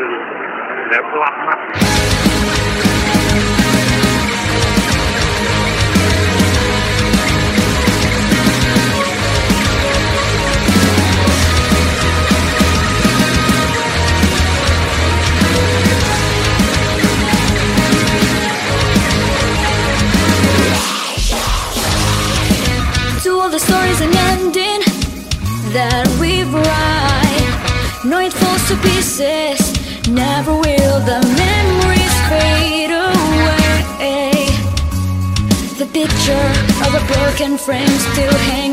To all the stories and ending that we write, no, it falls to pieces. Never will the memories fade away. The picture of a broken frame still hanging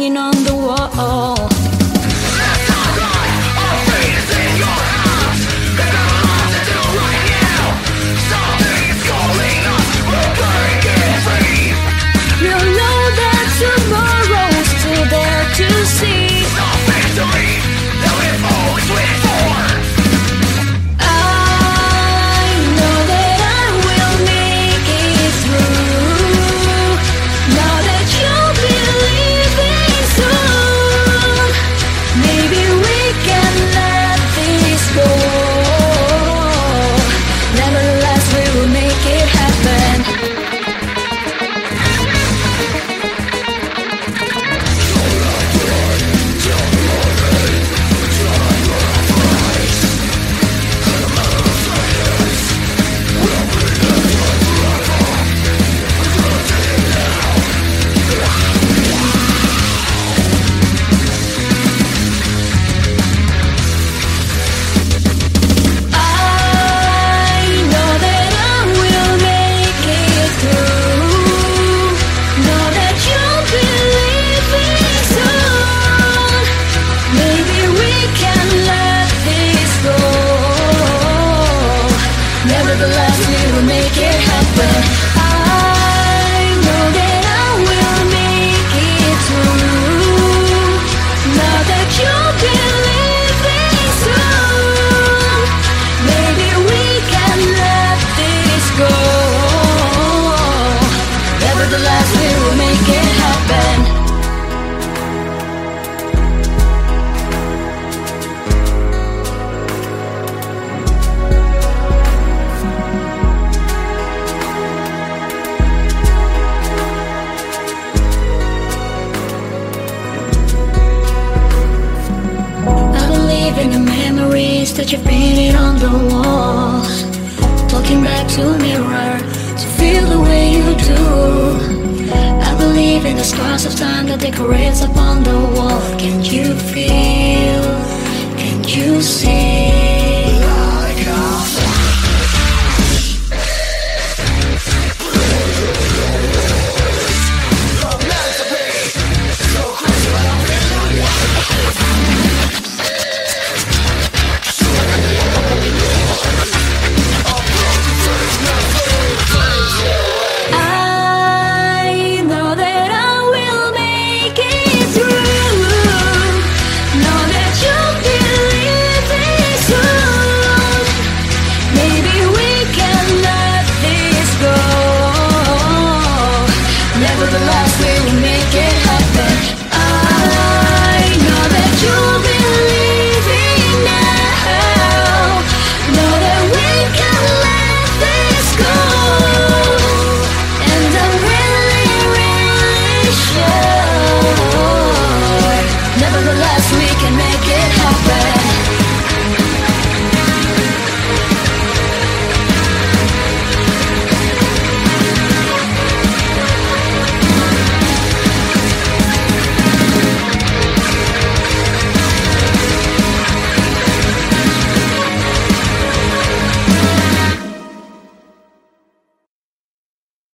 Nevertheless, we will make it happen. I in the memories that you've painted on the walls. Talking back to a mirror to feel the way you do. I believe in the scars of time that decorates upon the wall. Can you feel? Can you see?